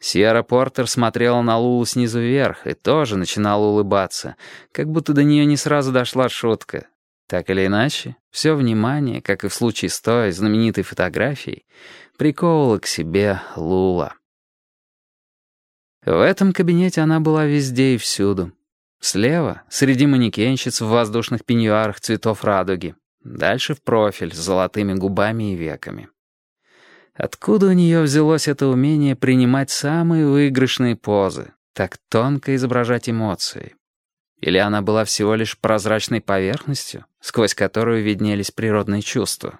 Сьерра Портер смотрела на Лулу снизу вверх и тоже начинала улыбаться, как будто до нее не сразу дошла шутка. Так или иначе, все внимание, как и в случае с той знаменитой фотографией, приковывало к себе Лула. В этом кабинете она была везде и всюду. Слева, среди манекенщиц в воздушных пеньюарах цветов радуги. Дальше в профиль, с золотыми губами и веками. Откуда у нее взялось это умение принимать самые выигрышные позы, так тонко изображать эмоции? Или она была всего лишь прозрачной поверхностью, сквозь которую виднелись природные чувства?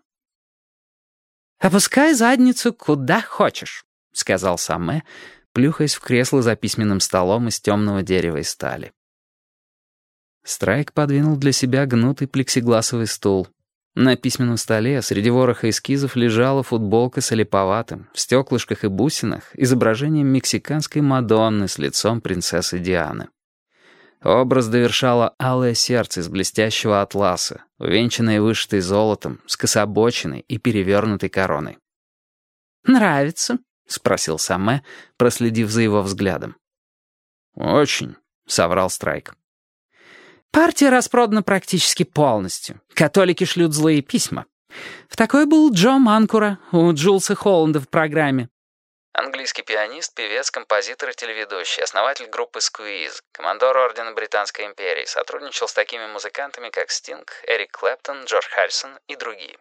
«Опускай задницу куда хочешь», — сказал Саме, плюхаясь в кресло за письменным столом из темного дерева и стали. Страйк подвинул для себя гнутый плексигласовый стул, на письменном столе среди вороха эскизов лежала футболка с олиповатым, в стеклышках и бусинах, изображением мексиканской Мадонны с лицом принцессы Дианы. Образ довершало алое сердце из блестящего атласа, увенчанное вышитой золотом, с кособочиной и перевернутой короной. «Нравится?» — спросил Саме, проследив за его взглядом. «Очень», — соврал Страйк. Партия распродана практически полностью. Католики шлют злые письма. В такой был Джо Манкура у Джулса Холланда в программе. Английский пианист, певец, композитор и телеведущий, основатель группы Squeeze, командор Ордена Британской империи, сотрудничал с такими музыкантами, как Стинг, Эрик Клэптон, Джордж Харрисон и другие.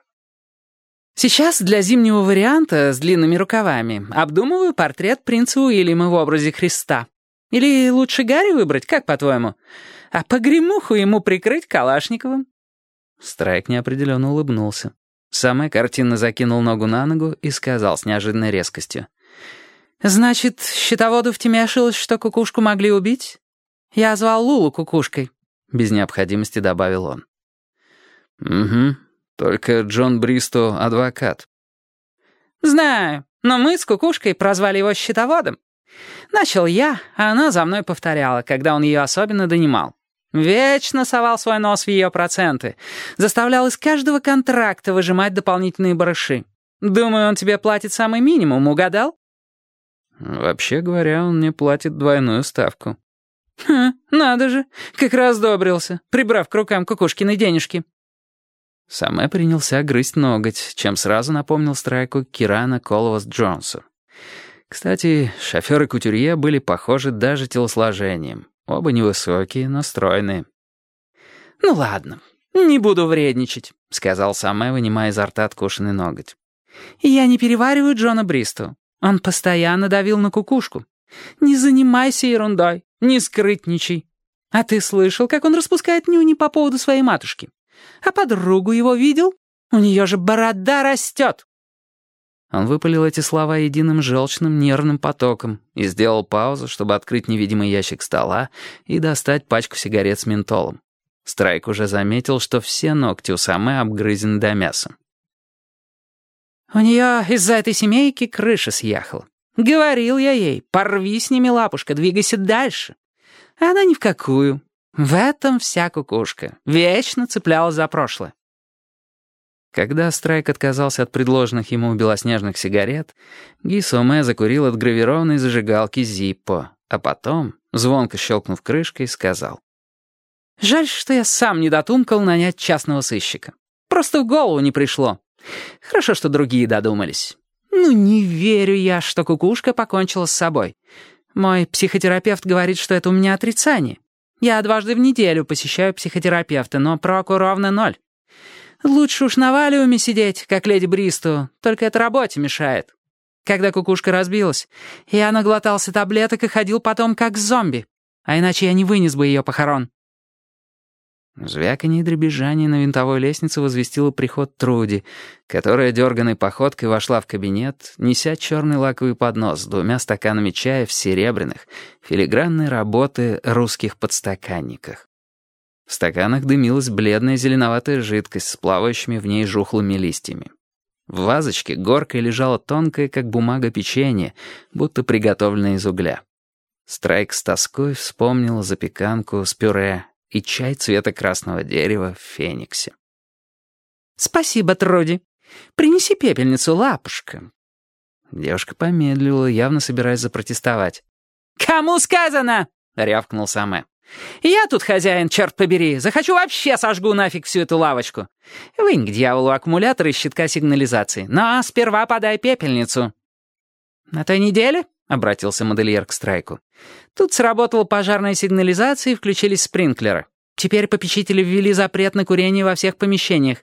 Сейчас для зимнего варианта с длинными рукавами обдумываю портрет принца Уильяма в образе Христа. Или лучше Гарри выбрать, как по-твоему? А погремуху ему прикрыть Калашниковым». Страйк неопределенно улыбнулся. Самый картинно закинул ногу на ногу и сказал с неожиданной резкостью. «Значит, счетоводу втемяшилось, что кукушку могли убить? Я звал Лулу кукушкой», — без необходимости добавил он. «Угу, только Джон Бристо — адвокат». «Знаю, но мы с кукушкой прозвали его счетоводом. Начал я, а она за мной повторяла, когда он ее особенно донимал. Вечно совал свой нос в ее проценты. Заставлял из каждого контракта выжимать дополнительные барыши. Думаю, он тебе платит самый минимум, угадал? Вообще говоря, он мне платит двойную ставку. Хм, надо же, как раз добрился, прибрав к рукам кукушкины денежки. Самэ принялся грызть ноготь, чем сразу напомнил страйку Кирана Коловас Джонса. Кстати, шоферы кутюрье были похожи даже телосложением. Оба невысокие, но стройные. «Ну ладно, не буду вредничать», — сказал Самэ, вынимая изо рта откушенный ноготь. «Я не перевариваю Джона Бристу. Он постоянно давил на кукушку. Не занимайся ерундой, не скрытничай. А ты слышал, как он распускает нюни по поводу своей матушки? А подругу его видел? У нее же борода растет». Он выпалил эти слова единым желчным нервным потоком и сделал паузу, чтобы открыть невидимый ящик стола и достать пачку сигарет с ментолом. Страйк уже заметил, что все ногти у Самы обгрызены до мяса. «У нее из-за этой семейки крыша съехала. Говорил я ей, порви с ними лапушка, двигайся дальше. Она ни в какую. В этом вся кукушка. Вечно цеплялась за прошлое. Когда Страйк отказался от предложенных ему белоснежных сигарет, Ги Соме закурил от гравированной зажигалки Зиппо, а потом, звонко щелкнув крышкой, сказал. «Жаль, что я сам не дотумкал нанять частного сыщика. Просто в голову не пришло. Хорошо, что другие додумались. Ну, не верю я, что кукушка покончила с собой. Мой психотерапевт говорит, что это у меня отрицание. Я дважды в неделю посещаю психотерапевта, но проку ровно ноль. Лучше уж на валиуме сидеть, как леди Бристу, только это работе мешает. Когда кукушка разбилась, я наглотался таблеток и ходил потом как зомби, а иначе я не вынес бы ее похорон». Звяканье и дребезжание на винтовой лестнице возвестило приход Труди, которая дерганной походкой вошла в кабинет, неся черный лаковый поднос с двумя стаканами чая в серебряных, филигранной работы русских подстаканниках. В стаканах дымилась бледная зеленоватая жидкость с плавающими в ней жухлыми листьями. В вазочке горкой лежало тонкое, как бумага, печенье, будто приготовленное из угля. Страйк с тоской вспомнил запеканку с пюре и чай цвета красного дерева в фениксе. «Спасибо, Труди. Принеси пепельницу, лапушка». Девушка помедлила, явно собираясь запротестовать. «Кому сказано?» — рявкнул Саме. «Я тут хозяин, черт побери. Захочу, вообще сожгу нафиг всю эту лавочку. Вынь к дьяволу аккумулятор из щитка сигнализации. Но сперва подай пепельницу». «На той неделе?» — обратился модельер к Страйку. «Тут сработала пожарная сигнализация и включились спринклеры. Теперь попечители ввели запрет на курение во всех помещениях.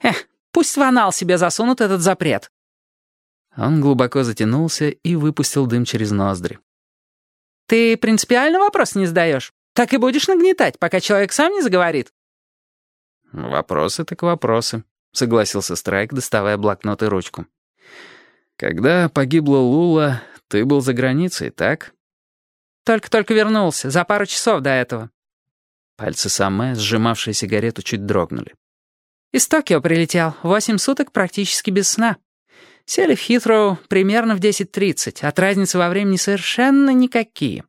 Эх, пусть в анал себе засунут этот запрет». Он глубоко затянулся и выпустил дым через ноздри. «Ты принципиально вопрос не задаешь? Так и будешь нагнетать, пока человек сам не заговорит?» «Вопросы так вопросы», — согласился Страйк, доставая блокнот и ручку. «Когда погибла Лула, ты был за границей, так?» «Только-только вернулся, за пару часов до этого». Пальцы Самэ, сжимавшие сигарету, чуть дрогнули. «Из Токио прилетел. Восемь суток практически без сна. Сели в Хитроу примерно в 10.30. От разницы во времени совершенно никакие.